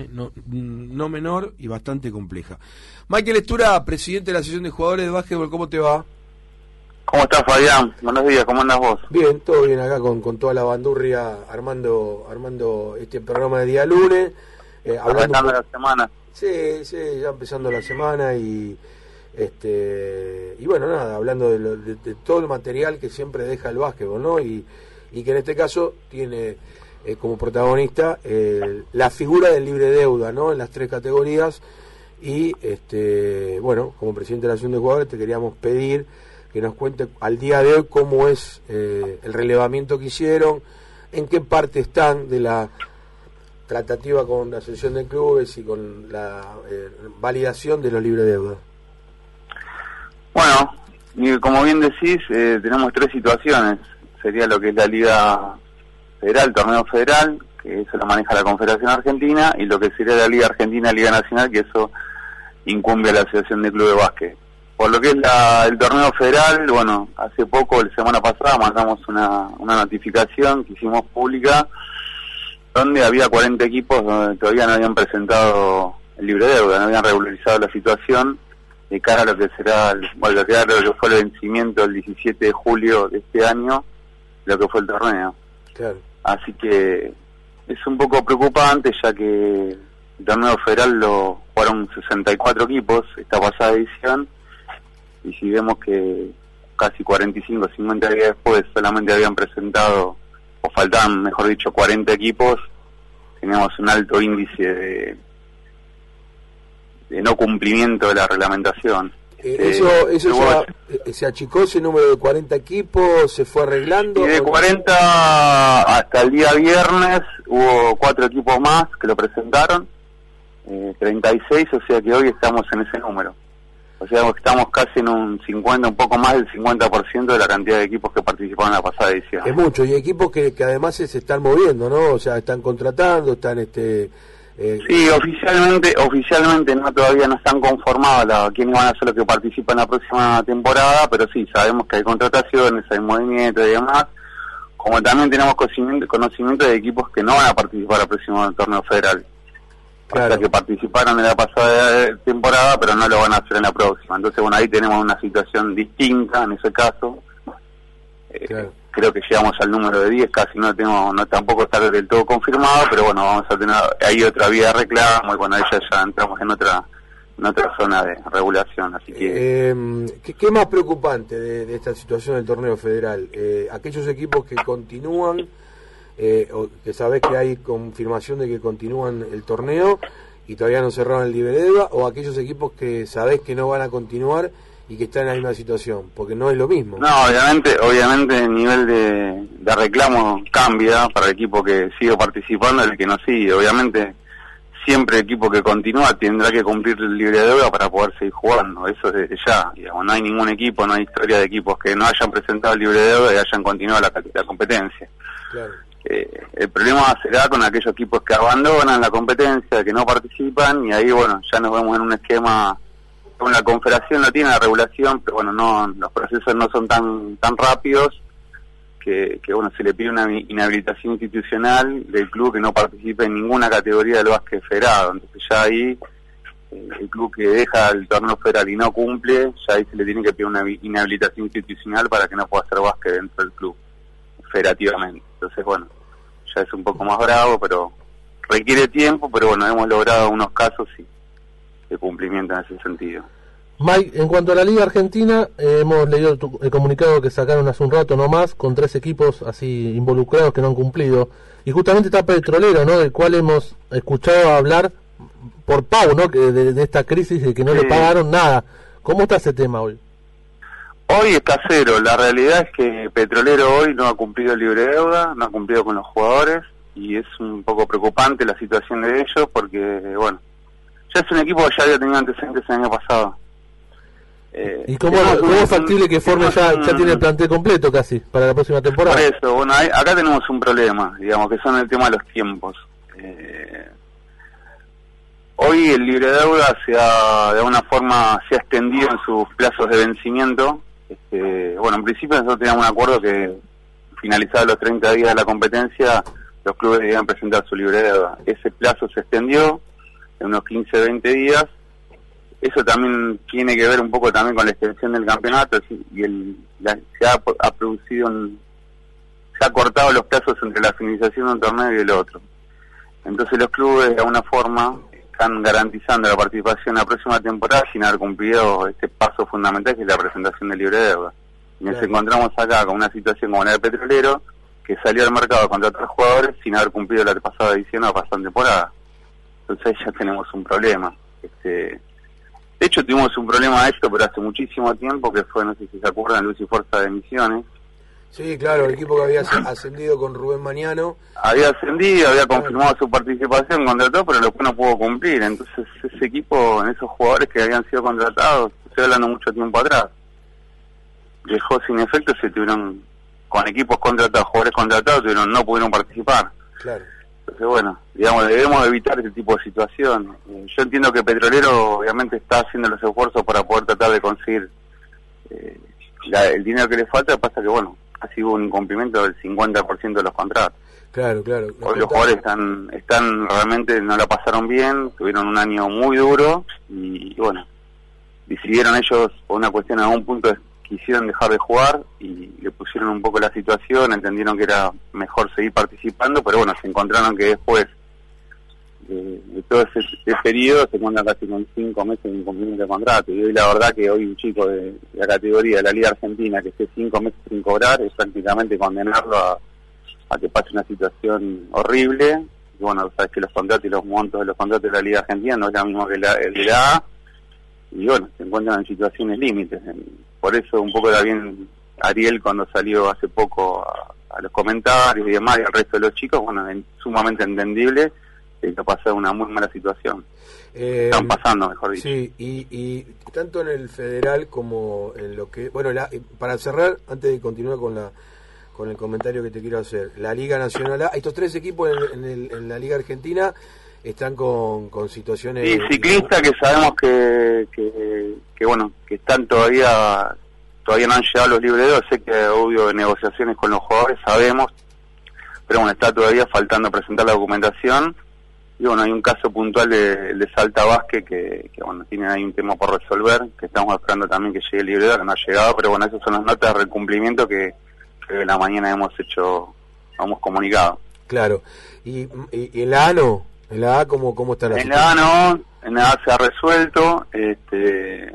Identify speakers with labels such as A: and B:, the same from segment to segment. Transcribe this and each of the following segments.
A: ¿eh? no, no menor y bastante compleja. Michael Estura, presidente de la Asociación de Jugadores de Básquetbol, ¿cómo te va?
B: ¿Cómo estás, Fabián? Buenos días, ¿cómo andas vos?
A: Bien, todo bien acá con, con toda la bandurria armando armando este programa de día lunes.
B: Eh, hablando la semana.
A: Sí, sí, ya empezando la semana y este y bueno, nada, hablando de, todo el material que siempre deja el básquetbol, ¿no? Y, y que en este caso tiene eh, como protagonista eh, la figura del libre deuda, ¿no? En las tres categorías. Y este bueno, como presidente de la Asociación de Jugadores te queríamos pedir que nos cuente al día de hoy cómo es eh, el relevamiento que hicieron, en qué parte están de la tratativa con la Asociación de Clubes y con la eh, validación de los libres de deuda.
B: Bueno, como bien decís, eh, tenemos tres situaciones. Sería lo que es la Liga Federal, Torneo Federal, que eso lo maneja la Confederación Argentina, y lo que sería la Liga Argentina, Liga Nacional, que eso incumbe a la Asociación de Clubes de Básquet. Por lo que es el torneo federal, bueno, hace poco, la semana pasada, mandamos una, una notificación que hicimos pública donde había 40 equipos donde todavía no habían presentado el libre deuda, no habían regularizado la situación de cara a lo que será, bueno, lo que, lo que fue el vencimiento el 17 de julio de este año, lo que fue el torneo. Así que es un poco preocupante ya que el torneo federal lo fueron 64 equipos esta pasada edición y si vemos que casi 45, 50 días después solamente habían presentado, o faltaban, mejor dicho, 40 equipos, teníamos un alto índice de no cumplimiento de la reglamentación.
A: Eh, ¿Eso, eso eh, se achicó ese número de 40 equipos? ¿Se fue arreglando?
B: Y de 40 hasta el día viernes hubo cuatro equipos más que lo presentaron, eh, 36, o sea que hoy estamos en ese número. O sea, estamos casi en un 50, un poco más del 50% de la cantidad de equipos que participaron en la pasada edición.
A: Es mucho, y equipos que, que además se están moviendo, ¿no? O sea, están contratando, están este...
B: Eh, sí, oficialmente, oficialmente no todavía no están conformados la, quiénes van a ser los que participan en la próxima temporada, pero sí, sabemos que hay contrataciones, hay movimientos y demás, como también tenemos conocimiento, conocimiento de equipos que no van a participar el próximo torneo federal que participaron en la pasada temporada, pero no lo van a hacer en la próxima. Entonces, bueno, ahí tenemos una situación distinta en ese caso. Eh, creo que llegamos al número de 10, casi no tenemos, no tampoco está del todo confirmado, pero bueno, vamos a tener ahí otra vía de reclamo y bueno, ahí ya, entramos en otra en otra zona de regulación. Así que.
A: Eh, ¿qué, ¿qué, más preocupante de, esta situación del torneo federal? Eh, aquellos equipos que continúan eh, que sabés que hay confirmación de que continúan el torneo y todavía no cerraron el libre o aquellos equipos que sabés que no van a continuar y que están en la misma situación, porque no es lo mismo.
B: No, obviamente, obviamente el nivel de, reclamo cambia para el equipo que sigue participando y el que no sigue. Obviamente siempre el equipo que continúa tendrá que cumplir el libre de deuda para poder seguir jugando, eso desde ya. Digamos, no hay ningún equipo, no hay historia de equipos que no hayan presentado el libre de deuda y hayan continuado la, la competencia. Claro. Eh, el problema será con aquellos equipos que abandonan la competencia, que no participan, y ahí, bueno, ya nos vemos en un esquema, con la confederación no tiene la regulación, pero bueno, no los procesos no son tan tan rápidos, que, que bueno, se le pide una inhabilitación institucional del club que no participe en ninguna categoría del básquet federado, entonces ya ahí eh, el club que deja el torneo federal y no cumple, ya ahí se le tiene que pedir una inhabilitación institucional para que no pueda hacer básquet dentro del club, federativamente. Entonces, bueno, ya es un poco más bravo, pero requiere tiempo, pero bueno, hemos logrado unos casos y de cumplimiento en ese sentido.
C: Mike, en cuanto a la Liga Argentina, eh, hemos leído el comunicado que sacaron hace un rato nomás, con tres equipos así involucrados que no han cumplido. Y justamente está Petrolero, ¿no? Del cual hemos escuchado hablar por Pau, ¿no? Que de, esta crisis de que no le pagaron nada. ¿Cómo está ese tema hoy?
B: Hoy está cero. La realidad es que Petrolero hoy no ha cumplido el libre deuda, no ha cumplido con los jugadores y es un poco preocupante la situación de ellos porque, bueno, ya es un equipo que ya había tenido antecedentes el año pasado.
C: Eh, ¿Y cómo, es factible que forme ya, ya tiene el plantel completo casi para la próxima temporada?
B: Por eso, bueno, acá tenemos un problema, digamos, que son el tema de los tiempos. Eh, hoy el libre deuda se ha, de alguna forma se ha extendido en sus plazos de vencimiento este, bueno, en principio nosotros teníamos un acuerdo que finalizados los 30 días de la competencia, los clubes debían presentar su libre deuda. Ese plazo se extendió en unos 15, 20 días. Eso también tiene que ver un poco también con la extensión del campeonato y el, se ha, ha producido un, se ha cortado los plazos entre la finalización de un torneo y el otro. Entonces los clubes de alguna forma están garantizando la participación en la próxima temporada sin haber cumplido este paso fundamental que es la presentación del libre de deuda. Y nos encontramos acá con una situación como la del petrolero que salió al mercado contra otros jugadores sin haber cumplido la pasada edición o la pasada temporada. Entonces ya tenemos un problema. Este, de hecho tuvimos un problema de esto, pero hace muchísimo tiempo, que fue, no sé si se acuerdan, Luz y Fuerza de Misiones,
A: Sí, claro, el equipo que había ascendido con Rubén Mañano.
B: Había ascendido, había confirmado su participación, contrató, pero después no pudo cumplir. Entonces ese equipo, en esos jugadores que habían sido contratados, estoy hablando mucho tiempo atrás, dejó sin efecto, se tuvieron, con equipos contratados, jugadores contratados, tuvieron, no pudieron participar.
A: Claro.
B: Entonces, bueno, digamos, debemos evitar ese tipo de situación. Yo entiendo que Petrolero obviamente está haciendo los esfuerzos para poder tratar de conseguir eh, el dinero que le falta, pasa que, bueno, ha sido un incumplimiento del 50% de los contratos.
A: Claro, claro.
B: Hoy los jugadores están, están realmente, no la pasaron bien, tuvieron un año muy duro y, bueno, decidieron ellos, por una cuestión a un punto, quisieron dejar de jugar y le pusieron un poco la situación, entendieron que era mejor seguir participando, pero bueno, se encontraron que después de, todo ese, periodo se encuentran casi con cinco meses de incumplimiento de contrato. Y hoy la verdad que hoy un chico de, la categoría de la Liga Argentina que esté cinco meses sin cobrar es prácticamente condenarlo a, que pase una situación horrible. Y bueno, sabes que los contratos y los montos de los contratos de la Liga Argentina no es lo mismo que la, el de la A. Y bueno, se encuentran en situaciones límites. Por eso un poco también Ariel cuando salió hace poco a, los comentarios y demás y al resto de los chicos, bueno, es sumamente entendible que pasar una muy mala situación. Eh, Están pasando, mejor dicho.
A: Sí, y, y, tanto en el federal como en lo que... Bueno, la, para cerrar, antes de continuar con la con el comentario que te quiero hacer, la Liga Nacional A, estos tres equipos en, en, la Liga Argentina están con, con situaciones...
B: Sí, ciclistas que sabemos que, que, bueno, que están todavía todavía no han llegado los libres de sé que obvio negociaciones con los jugadores, sabemos, pero bueno, está todavía faltando presentar la documentación y bueno, hay un caso puntual de, de Salta Vázquez que, bueno, tienen ahí un tema por resolver, que estamos esperando también que llegue el libro, que no ha llegado, pero bueno, esas son las notas de recumplimiento que, que en la mañana hemos hecho, hemos comunicado.
A: Claro. ¿Y, y, en la A no? ¿En la A cómo, cómo está la
B: En la A no, en la A se ha resuelto, este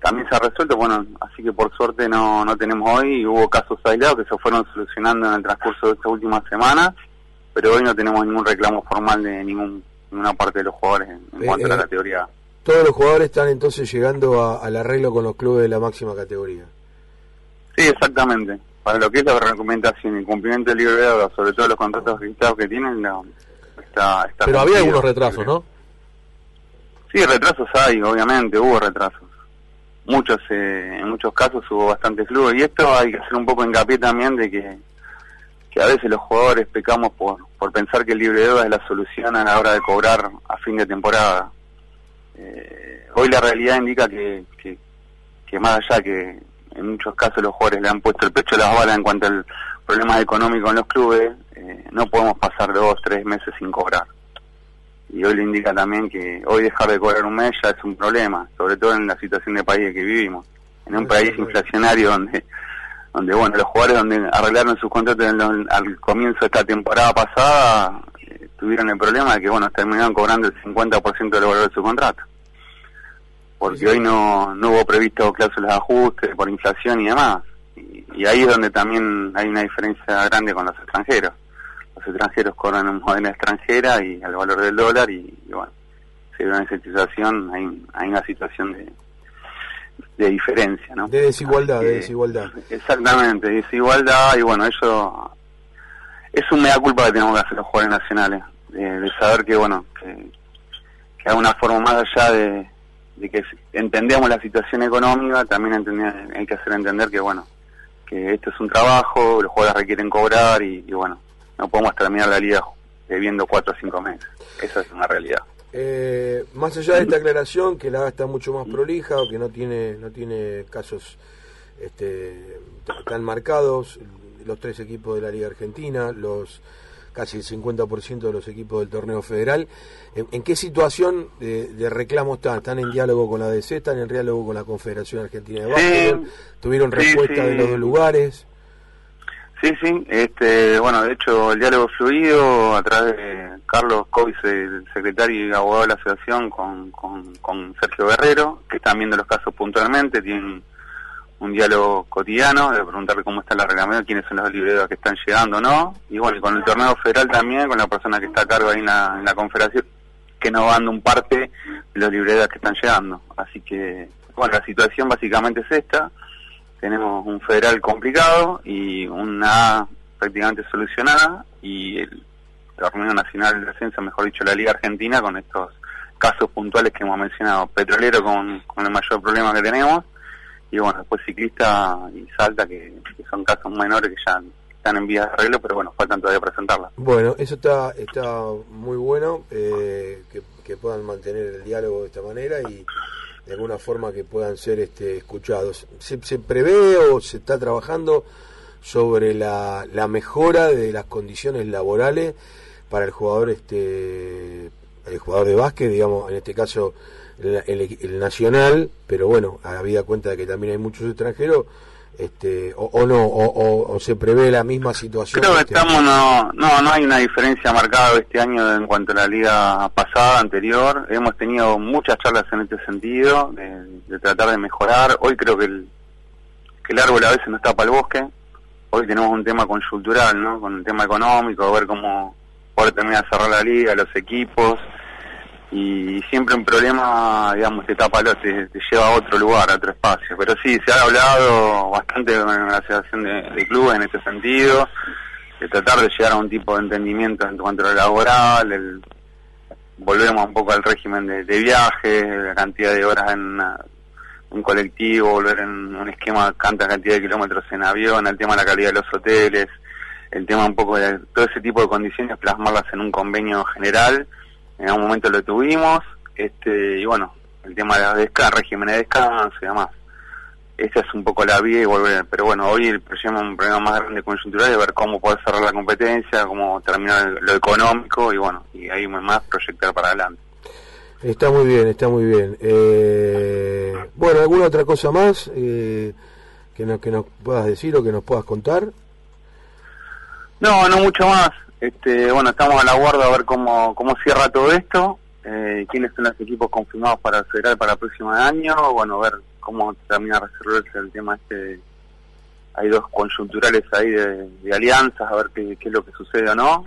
B: también se ha resuelto, bueno, así que por suerte no, no tenemos hoy, hubo casos aislados que se fueron solucionando en el transcurso de esta última semana pero hoy no tenemos ningún reclamo formal de ningún, ninguna parte de los jugadores en, cuanto a la eh, categoría.
A: Todos los jugadores están entonces llegando al arreglo con los clubes de la máxima categoría.
B: Sí, exactamente. Para lo que es la recomendación y cumplimiento del libre de sobre todo los contratos registrados que tienen, está, está
C: Pero había algunos retrasos, ¿no?
B: Sí, retrasos hay, obviamente, hubo retrasos. Muchos, eh, en muchos casos hubo bastantes clubes. Y esto hay que hacer un poco hincapié también de que que a veces los jugadores pecamos por, por pensar que el libre de deuda es la solución a la hora de cobrar a fin de temporada. Eh, hoy la realidad indica que, que, más allá que en muchos casos los jugadores le han puesto el pecho a las balas en cuanto al problema económico en los clubes, eh, no podemos pasar dos, tres meses sin cobrar. Y hoy le indica también que hoy dejar de cobrar un mes ya es un problema, sobre todo en la situación de país que vivimos. En un país inflacionario donde donde bueno los jugadores donde arreglaron sus contratos al comienzo de esta temporada pasada eh, tuvieron el problema de que bueno terminaron cobrando el 50% del valor de su contrato porque hoy no, no hubo previsto cláusulas de ajuste por inflación y demás y, ahí es donde también hay una diferencia grande con los extranjeros los extranjeros cobran en moneda extranjera y al valor del dólar y, bueno se ve esa situación hay, hay una situación de de diferencia, ¿no?
A: De desigualdad, de desigualdad.
B: Exactamente, desigualdad y bueno, eso es un mea culpa que tenemos que hacer los jugadores nacionales, de, saber que bueno, que, que hay una forma más allá de, que entendemos la situación económica, también hay que hacer entender que bueno, que esto es un trabajo, los jugadores requieren cobrar y, y bueno, no podemos terminar la liga debiendo cuatro o cinco meses, esa es una realidad.
A: Eh, más allá de esta aclaración, que la está mucho más prolija, o que no tiene, no tiene casos este, tan marcados, los tres equipos de la Liga Argentina, los casi el 50% de los equipos del torneo federal. ¿En, qué situación de, reclamo están? ¿Están en diálogo con la DC? ¿Están en diálogo con la Confederación Argentina de Básquetbol? ¿Tuvieron respuesta de los dos lugares?
B: Sí, sí, este, bueno, de hecho el diálogo fluido a través de Carlos Covis, el secretario y abogado de la asociación, con, con, con Sergio Guerrero, que están viendo los casos puntualmente, tienen un diálogo cotidiano de preguntarle cómo está la reglamento, quiénes son los libreros que están llegando no, y bueno, con el torneo federal también, con la persona que está a cargo ahí en la, confederación, que nos va dando un parte de los libreros que están llegando. Así que, bueno, la situación básicamente es esta, tenemos un federal complicado y una prácticamente solucionada, y el torneo nacional de ascenso, mejor dicho, la Liga Argentina, con estos casos puntuales que hemos mencionado, petrolero con el mayor problema que tenemos, y bueno, después ciclista y salta, que, son casos menores que ya están en vías de arreglo, pero bueno, faltan todavía presentarla.
A: Bueno, eso está está muy bueno, eh, que, puedan mantener el diálogo de esta manera y de alguna forma que puedan ser este, escuchados. ¿Se, ¿Se, prevé o se está trabajando sobre la, la mejora de las condiciones laborales para el jugador este el jugador de básquet, digamos, en este caso el, nacional, pero bueno, había cuenta de que también hay muchos extranjeros, este, o, no, o, se prevé la misma situación.
B: Creo que este estamos, no, no, no hay una diferencia marcada este año en cuanto a la liga pasada, anterior. Hemos tenido muchas charlas en este sentido, de, tratar de mejorar. Hoy creo que el, que el árbol a veces no está para el bosque. Hoy tenemos un tema conjuntural, ¿no? Con el tema económico, a ver cómo poder terminar de cerrar la liga, los equipos y siempre un problema, digamos, te tapa, te, te lleva a otro lugar, a otro espacio. Pero sí, se ha hablado bastante con la asociación de, clubes en ese sentido, de tratar de llegar a un tipo de entendimiento en cuanto a lo laboral, el, volvemos un poco al régimen de, de viajes, la cantidad de horas en un colectivo, volver en un esquema, tanta cantidad de kilómetros en avión, el tema de la calidad de los hoteles, el tema un poco de todo ese tipo de condiciones, plasmarlas en un convenio general en algún momento lo tuvimos, este, y bueno, el tema de las régimen de descanso y demás. Esa es un poco la vía y volver, pero bueno, hoy el problema, un problema más grande coyuntural es ver cómo poder cerrar la competencia, cómo terminar lo económico y bueno, y ahí más proyectar para adelante.
A: Está muy bien, está muy bien. Eh, bueno, ¿alguna otra cosa más eh, que, nos, que nos puedas decir o que nos puedas contar?
B: No, no mucho más. Este, bueno, estamos a la guarda a ver cómo, cómo cierra todo esto, eh, quiénes son los equipos confirmados para el federal para el próximo año, bueno, ver cómo termina de resolverse el tema este. Hay dos conjunturales ahí de, alianzas, a ver qué, es lo que sucede o no,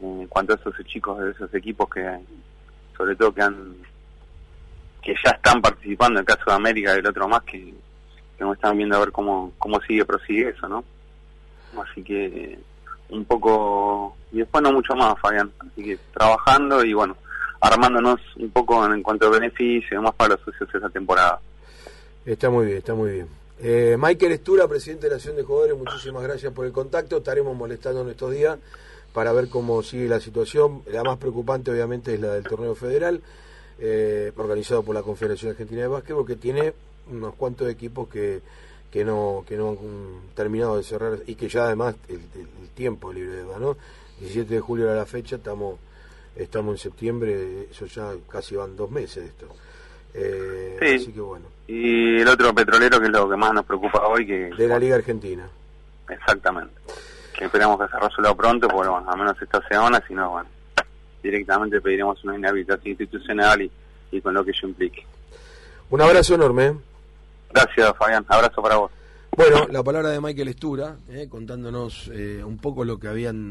B: en cuanto a esos chicos de esos equipos que, sobre todo que han que ya están participando, en el caso de América y el otro más, que, que no están viendo a ver cómo, cómo sigue, prosigue eso, ¿no? Así que un poco, y después no mucho más, Fabián. Así que trabajando y bueno, armándonos un poco en, cuanto a beneficios y demás para los socios esa temporada.
A: Está muy bien, está muy bien. Eh, Michael Estura, presidente de la Asociación de Jugadores, muchísimas gracias por el contacto. Estaremos molestando en estos días para ver cómo sigue la situación. La más preocupante, obviamente, es la del torneo federal, eh, organizado por la Confederación Argentina de Básquetbol, que tiene unos cuantos equipos que que no que no han terminado de cerrar y que ya además el, tiempo libre de ¿no? 17 de julio era la fecha, estamos estamos en septiembre, eso ya casi van dos meses esto.
B: Eh, Así que bueno. Y el otro petrolero que es lo que más nos preocupa hoy que
A: de la Liga Argentina.
B: Exactamente. Que esperamos que se resuelva pronto, porque bueno, a menos esta semana, si no, bueno, directamente pediremos una inhabilitación institucional y, y con lo que ello implique.
A: Un abrazo enorme.
B: Gracias, Fabián. Abrazo para vos.
A: Bueno, la palabra de Michael Estura, eh, contándonos eh, un poco lo que habían